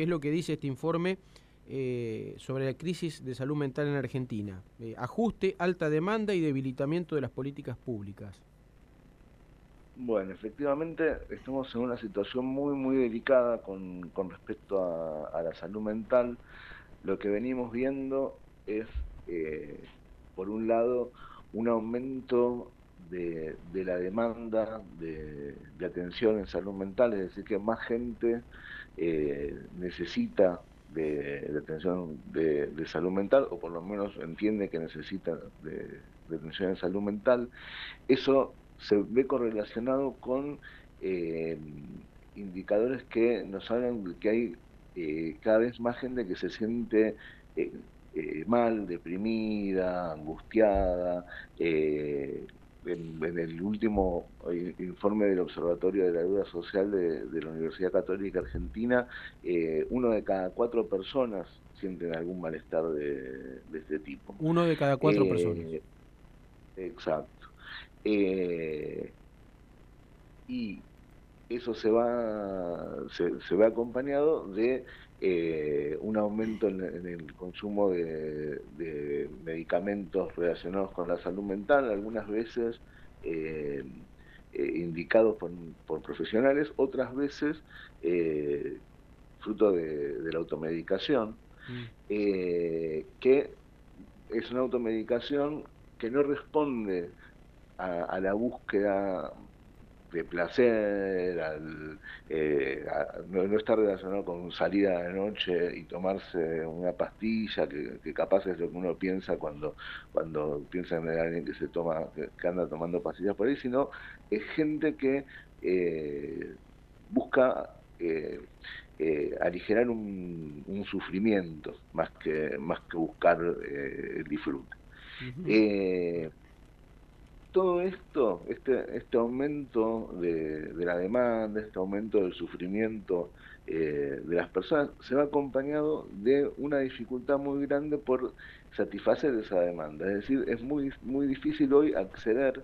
¿Qué es lo que dice este informe eh, sobre la crisis de salud mental en Argentina? Eh, ajuste, alta demanda y debilitamiento de las políticas públicas. Bueno, efectivamente estamos en una situación muy, muy delicada con, respecto a, la salud mental. Lo que venimos viendo es, eh, por un lado, un aumento de, la demanda de, atención en salud mental, es decir, que más gente eh, necesita de, atención de, salud mental, o por lo menos entiende que necesita de, atención en salud mental. Eso se ve correlacionado con eh, indicadores que nos hablan de que hay eh, cada vez más gente que se siente mal, deprimida, angustiada, en, el último eh, informe del Observatorio de la Deuda Social de, la Universidad Católica Argentina, eh, uno de cada cuatro personas sienten algún malestar de, este tipo. Uno de cada cuatro eh, personas. Exacto. y eso se va, se, se ve acompañado de eh, un aumento en, el consumo de, medicamentos relacionados con la salud mental, algunas veces eh, eh, indicados por, profesionales, otras veces fruto de, la automedicación, mm. que es una automedicación que no responde a la búsqueda de placer, al, eh, no, está relacionado con salida de noche y tomarse una pastilla, que, capaz es lo que uno piensa cuando, cuando piensa en alguien que se toma, que, anda tomando pastillas por ahí, sino es gente que eh, busca eh, aligerar un, sufrimiento más que, más que buscar el disfrute todo esto, este, este aumento de, la demanda, este aumento del sufrimiento eh, de las personas, se va acompañado de una dificultad muy grande por satisfacer esa demanda. Es decir, es muy, muy difícil hoy acceder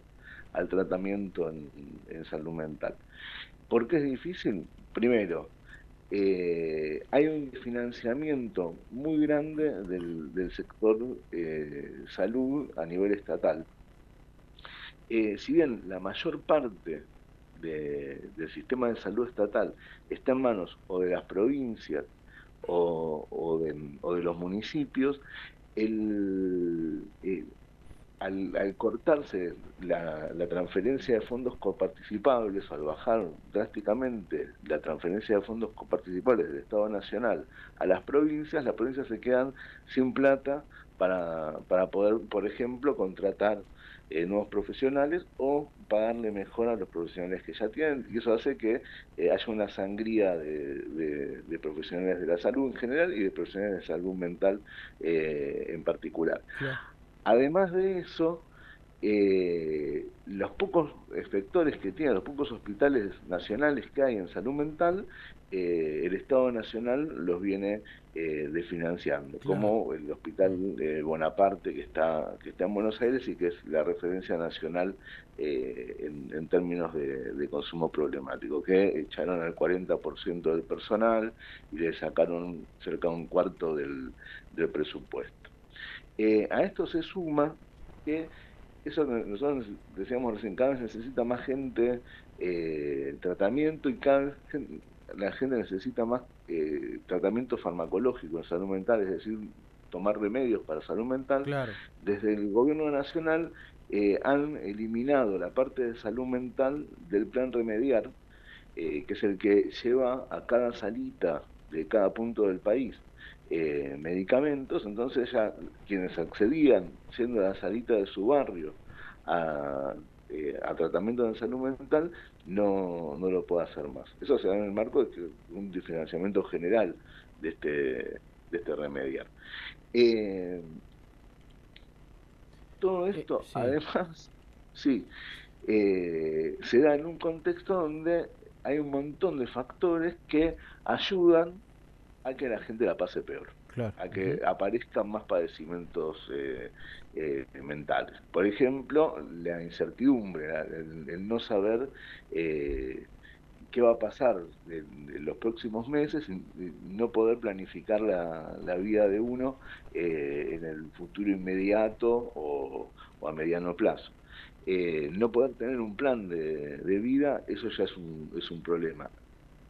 al tratamiento en, salud mental. ¿Por qué es difícil? Primero, eh, hay un financiamiento muy grande del, sector eh, salud a nivel estatal eh, si bien la mayor parte del sistema de salud estatal está en manos o de las provincias o, de, los municipios, el, eh, al, cortarse la, transferencia de fondos coparticipables, al bajar drásticamente la transferencia de fondos coparticipables del Estado Nacional a las provincias, las provincias se quedan sin plata para, para poder, por ejemplo, contratar eh, nuevos profesionales o pagarle mejor a los profesionales que ya tienen y eso hace que eh, haya una sangría de, profesionales de la salud en general y de profesionales de salud mental eh, en particular. Además de eso, los pocos efectores que tienen, los pocos hospitales nacionales que hay en salud mental, eh, el Estado Nacional los viene eh, desfinanciando, como el Hospital de Bonaparte que está, que está en Buenos Aires y que es la referencia nacional eh, en, términos de, consumo problemático, que echaron al 40% del personal y le sacaron cerca de un cuarto del, presupuesto. a esto se suma que eso nosotros decíamos recién, cada vez necesita más gente tratamiento y cada vez la gente necesita más eh, tratamiento farmacológico en salud mental, es decir, tomar remedios para salud mental. Desde el gobierno nacional eh, han eliminado la parte de salud mental del plan remediar, eh, que es el que lleva a cada salita de cada punto del país medicamentos, entonces ya quienes accedían, siendo la salita de su barrio, a eh, a tratamiento de salud mental no, no lo puede hacer más. Eso se da en el marco de un financiamiento general de este, de este remediar. Eh, todo eh, esto, además, sí, se da en un contexto donde hay un montón de factores que ayudan a que la gente la pase peor a que aparezcan más padecimientos eh, eh, mentales. Por ejemplo, la incertidumbre, el, no saber eh, qué va a pasar en, los próximos meses no poder planificar la, vida de uno eh, en el futuro inmediato o, a mediano plazo. Eh, no poder tener un plan de, vida, eso ya es un, es un problema.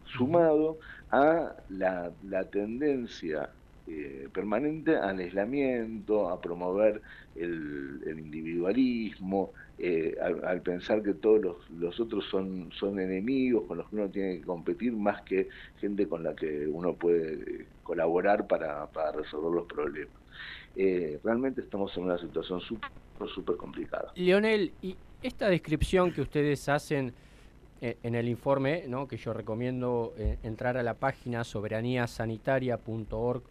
Sumado a la, la tendencia eh, permanente al aislamiento, a promover el, individualismo, eh, al, pensar que todos los, otros son, son enemigos con los que uno tiene que competir más que gente con la que uno puede colaborar para, resolver los problemas. Eh, realmente estamos en una situación súper super complicada. Leonel, y esta descripción que ustedes hacen en el informe, que yo recomiendo entrar a la página soberaníasanitaria.org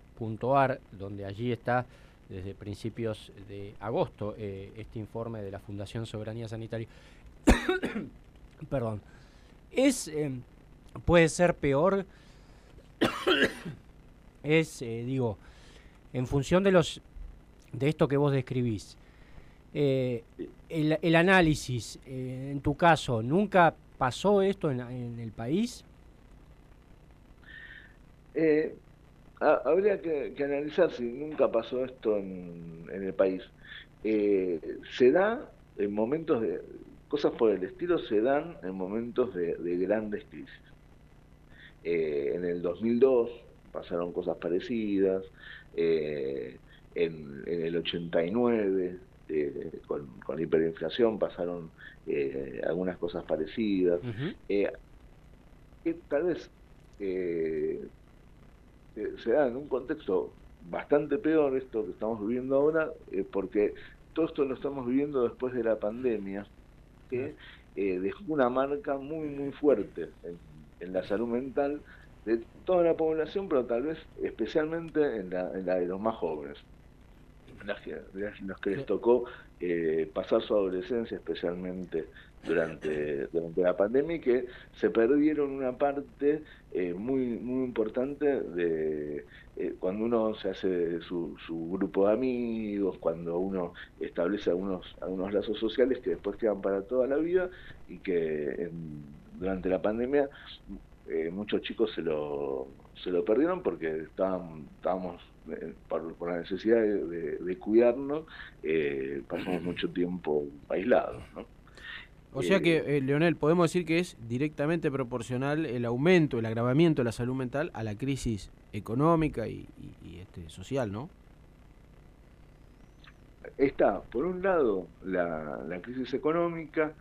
.ar, donde allí está desde principios de agosto eh, este informe de la Fundación Soberanía Sanitaria. Perdón. Es, eh, puede ser peor, es, eh, digo, en función de los de esto que vos describís, el, análisis, en tu caso, ¿nunca pasó esto en, en el país? Eh, habría que, analizar si nunca pasó esto en, el país. Eh, se da en momentos de, cosas por el estilo se dan en momentos de, grandes crisis. Eh, en el 2002 pasaron cosas parecidas, eh, en, el 89 con, con, hiperinflación pasaron algunas cosas parecidas. tal vez se da en un contexto bastante peor esto que estamos viviendo ahora, eh, porque todo esto lo estamos viviendo después de la pandemia, que eh, dejó una marca muy, muy fuerte en, la salud mental de toda la población, pero tal vez especialmente en la, en la de los más jóvenes, los que les tocó eh, pasar su adolescencia, especialmente durante, durante la pandemia, y que se perdieron una parte eh, muy, muy importante de eh, cuando uno se hace su, su grupo de amigos, cuando uno establece algunos, algunos lazos sociales que después quedan para toda la vida y que durante la pandemia muchos chicos se lo, se lo perdieron porque estaban, estábamos eh, por, la necesidad de, cuidarnos, eh, pasamos mucho tiempo aislados. O sea que, eh, Leonel, podemos decir que es directamente proporcional el aumento, el agravamiento de la salud mental a la crisis económica y, este, social, ¿no? Está, por un lado, la, la crisis económica,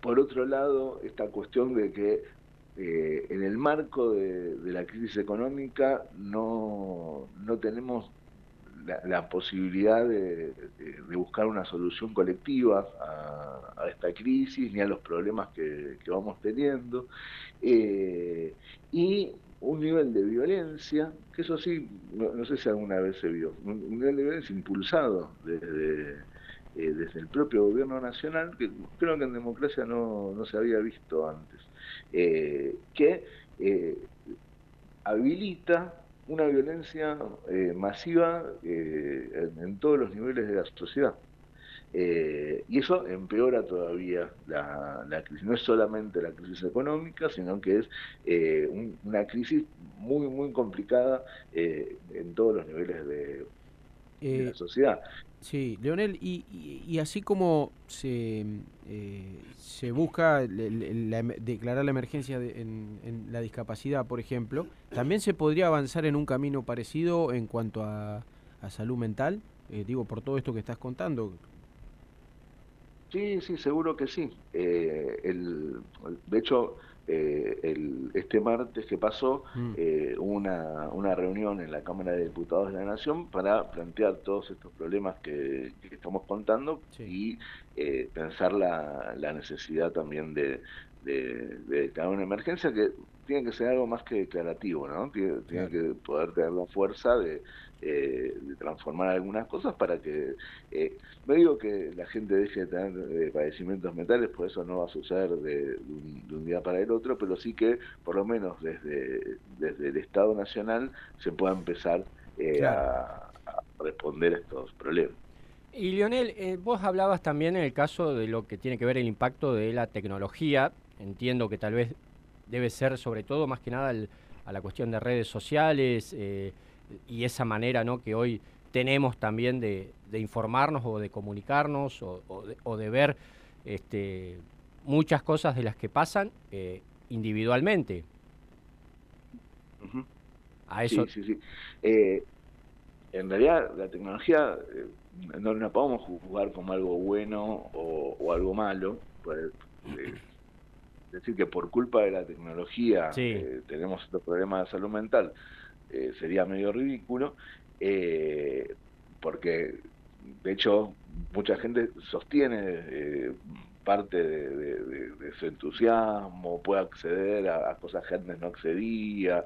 por otro lado, esta cuestión de que eh, en el marco de, la crisis económica no, no tenemos la, posibilidad de, buscar una solución colectiva a, esta crisis ni a los problemas que, vamos teniendo. Eh, y un nivel de violencia, que eso sí, no, sé si alguna vez se vio, un, nivel de violencia impulsado desde, eh, desde el propio gobierno nacional, que creo que en democracia no, no se había visto antes. Eh, que eh, habilita una violencia eh, masiva en, todos los niveles de la sociedad. y eso empeora todavía la, crisis. No es solamente la crisis económica, sino que es una crisis muy, muy complicada en todos los niveles de, la sociedad. Sí, Leonel, y, así como se, eh, se busca declarar la emergencia en, la discapacidad, por ejemplo, ¿también se podría avanzar en un camino parecido en cuanto a, salud mental? Eh, digo, por todo esto que estás contando. Sí, sí, seguro que sí. Eh, el, de hecho, eh, el, este martes que pasó mm. eh, una, una reunión en la Cámara de Diputados de la Nación para plantear todos estos problemas que, estamos contando y eh, pensar la, la, necesidad también de, de, de una emergencia que tiene que ser algo más que declarativo, ¿no? Tiene, tiene que poder tener la fuerza de, eh, de transformar algunas cosas para que, eh, no digo que la gente deje de tener eh, padecimientos mentales, por eso no va a suceder de, un, día para el otro, pero sí que por lo menos desde, desde el Estado Nacional se pueda empezar a, responder a estos problemas. Y Lionel, vos hablabas también en el caso de lo que tiene que ver el impacto de la tecnología entiendo que tal vez debe ser sobre todo más que nada a la cuestión de redes sociales eh, y esa manera ¿no? que hoy tenemos también de, informarnos o de comunicarnos o, de, ver este, muchas cosas de las que pasan eh, individualmente. A eso... Sí, sí, sí. Eh, en realidad la tecnología no la podemos jugar como algo bueno o, algo malo. Pues, decir que por culpa de la tecnología eh, tenemos estos problemas de salud mental eh, sería medio ridículo, eh, porque de hecho mucha gente sostiene parte de, su entusiasmo, puede acceder a, cosas que antes no accedía,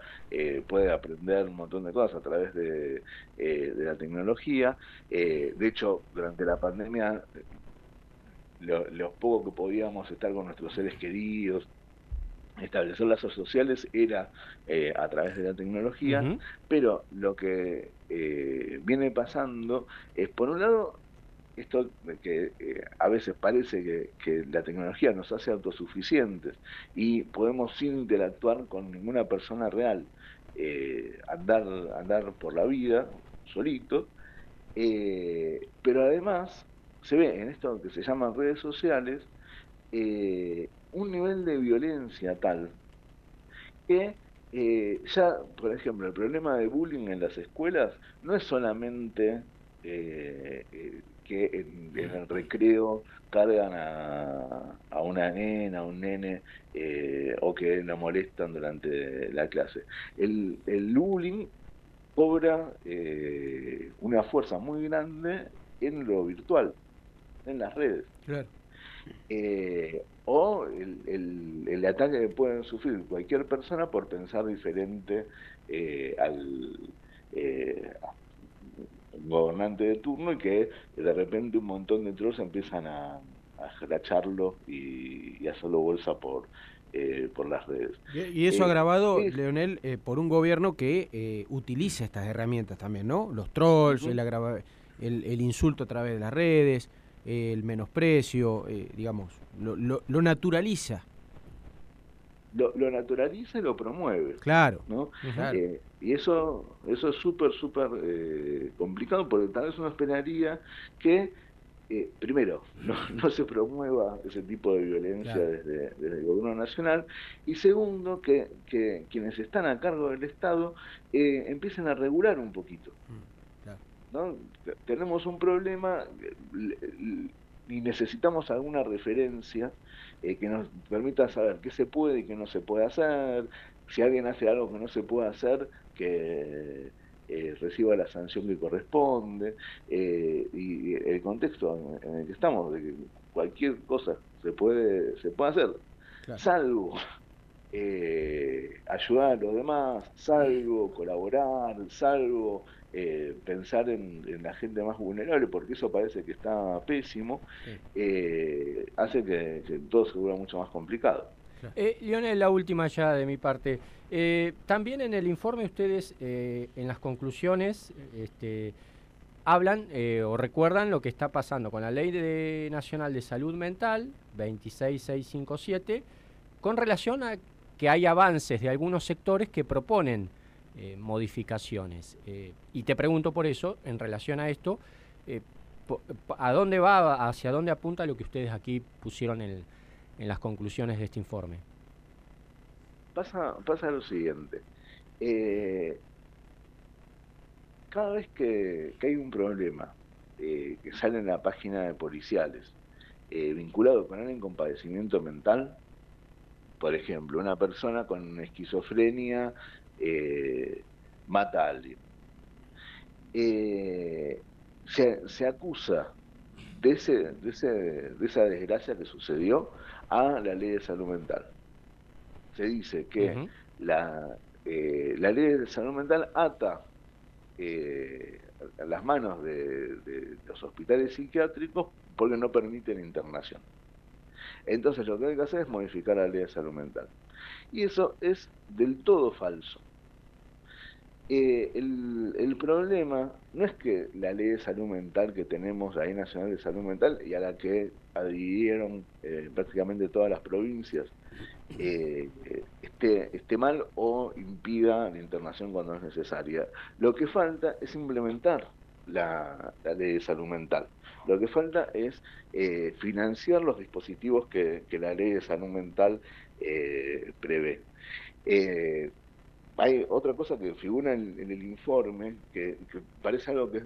puede aprender un montón de cosas a través de, de la tecnología. de hecho, durante la pandemia lo, poco que podíamos estar con nuestros seres queridos, establecer lazos sociales era eh, a través de la tecnología, pero lo que eh, viene pasando es, por un lado, esto que eh, a veces parece que, la tecnología nos hace autosuficientes y podemos sin interactuar con ninguna persona real, andar, andar por la vida solito, pero además se ve en esto que se llaman redes sociales eh, un nivel de violencia tal que eh, ya, por ejemplo, el problema de bullying en las escuelas no es solamente eh, que en, el recreo cargan a, a, una nena, a un nene, o que la molestan durante la clase. El, el bullying cobra una fuerza muy grande en lo virtual en las redes. Eh, o el, el, ataque que pueden sufrir cualquier persona por pensar diferente eh, al eh, gobernante de turno y que de repente un montón de trozos empiezan a, a y, a hacerlo bolsa por, por las redes. Y eso agravado, Leonel, por un gobierno que utiliza estas herramientas también, ¿no? Los trolls, el, el, el, insulto a través de las redes, el menosprecio, eh, digamos, lo, lo, naturaliza. Lo, naturaliza y lo promueve. Claro. ¿no? Eh, y eso, eso es súper, súper eh, complicado porque tal vez uno esperaría que, primero, no, no, se promueva ese tipo de violencia desde, desde, el gobierno nacional y segundo, que, que quienes están a cargo del Estado empiecen a regular un poquito. Mm. ¿No? Tenemos un problema y necesitamos alguna referencia eh, que nos permita saber qué se puede y qué no se puede hacer, si alguien hace algo que no se puede hacer, que eh, reciba la sanción que corresponde, eh, y el contexto en, el que estamos, de que cualquier cosa se puede, se puede hacer, salvo ayudar a los demás, salvo colaborar, salvo eh, pensar en, la gente más vulnerable, porque eso parece que está pésimo, eh, hace que, todo se vuelva mucho más complicado. Eh, Lionel, la última ya de mi parte. Eh, también en el informe ustedes, en las conclusiones, este, hablan o recuerdan lo que está pasando con la Ley de, Nacional de Salud Mental 26657 con relación a que hay avances de algunos sectores que proponen eh, modificaciones. Eh, y te pregunto por eso, en relación a esto, eh, ¿a dónde va, hacia dónde apunta lo que ustedes aquí pusieron en, las conclusiones de este informe? Pasa, pasa lo siguiente. cada vez que, hay un problema que sale en la página de policiales vinculado con el incompadecimiento mental, por ejemplo, una persona con esquizofrenia eh, mata a alguien. Eh, se, acusa de, ese, de, ese, de esa desgracia que sucedió a la ley de salud mental. Se dice que la, eh, la ley de salud mental ata eh, las manos de, de, los hospitales psiquiátricos porque no permiten internación. Entonces lo que hay que hacer es modificar la ley de salud mental. Y eso es del todo falso. Eh, el, problema no es que la ley de salud mental que tenemos, la ley nacional de salud mental, y a la que adhirieron eh, prácticamente todas las provincias, eh, esté, esté mal o impida la internación cuando es necesaria. Lo que falta es implementar la, ley de salud mental. Lo que falta es financiar los dispositivos que, la ley de salud mental prevé hay otra cosa que figura en, el informe, que, parece algo que,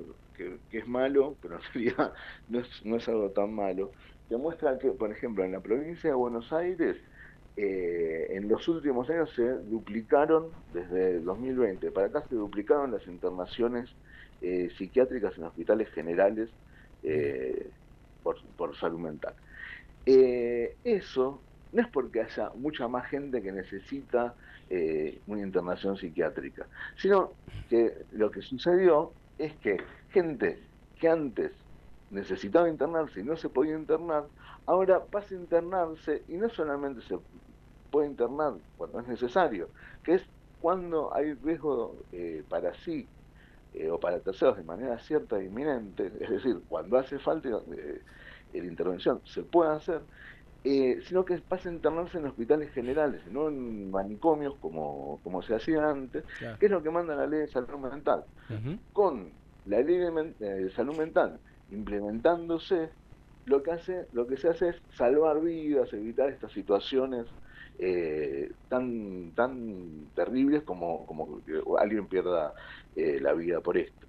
es malo, pero en realidad no es, no es algo tan malo, que muestra que, por ejemplo, en la provincia de Buenos Aires, eh, en los últimos años se duplicaron, desde 2020 para acá se duplicaron las internaciones eh, psiquiátricas en hospitales generales eh, por, por, salud mental. eso no es porque haya mucha más gente que necesita eh, una internación psiquiátrica, sino que lo que sucedió es que gente que antes necesitaba internarse y no se podía internar, ahora pasa a internarse y no solamente se puede internar cuando es necesario, que es cuando hay riesgo eh, para sí eh, o para terceros de manera cierta e inminente, es decir, cuando hace falta la intervención se puede hacer, eh, sino que pasa a internarse en hospitales generales, no en manicomios como, como se hacía antes, que es lo que manda la ley de salud mental. Con la ley de, eh, salud mental implementándose, lo que hace, lo que se hace es salvar vidas, evitar estas situaciones eh, tan tan terribles como, como que alguien pierda la vida por esto.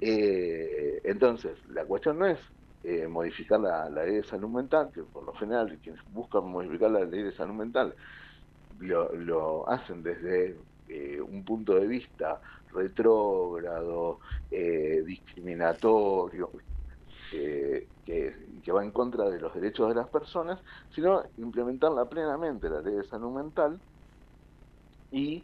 entonces, la cuestión no es eh, modificar la, ley de salud mental, que por lo general quienes buscan modificar la ley de salud mental lo, hacen desde eh, un punto de vista retrógrado, eh, discriminatorio, que, que, va en contra de los derechos de las personas, sino implementarla plenamente, la ley de salud mental, y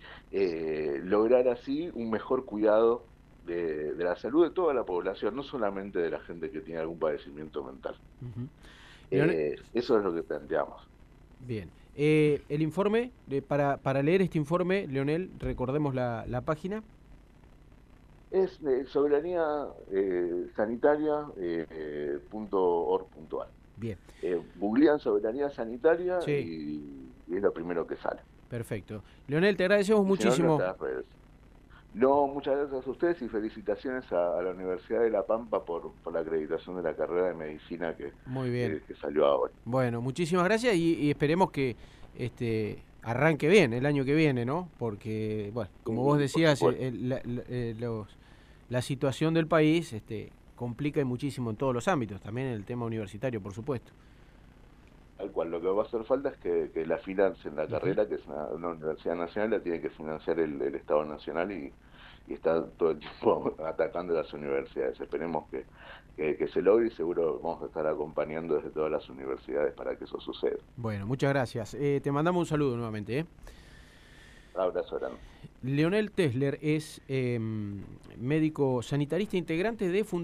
lograr así un mejor cuidado de, la salud de toda la población, no solamente de la gente que tiene algún padecimiento mental. Eh, eso es lo que planteamos. Bien. Eh, el informe, para, para leer este informe, Leonel, recordemos la, la página. Es de soberanía eh, sanitaria punto Bien. googlean soberanía sanitaria y, es lo primero que sale. Perfecto. Leonel, te agradecemos muchísimo. No, muchas gracias a ustedes y felicitaciones a, la Universidad de La Pampa por, la acreditación de la carrera de medicina que, Muy bien. Eh, que, salió ahora. Bueno, muchísimas gracias y, esperemos que este arranque bien el año que viene, ¿no? Porque, bueno, como vos decías, eh, la, situación del país este, complica muchísimo en todos los ámbitos, también en el tema universitario, por supuesto. Al cual lo que va a hacer falta es que, que la financien la carrera, que es una, universidad nacional, la tiene que financiar el, Estado Nacional y, está todo el tiempo atacando las universidades. Esperemos que, que, se logre y seguro vamos a estar acompañando desde todas las universidades para que eso suceda. Bueno, muchas gracias. Eh, te mandamos un saludo nuevamente. ¿eh? Abrazo grande. Leonel Tesler es em, médico sanitarista integrante de Fundación.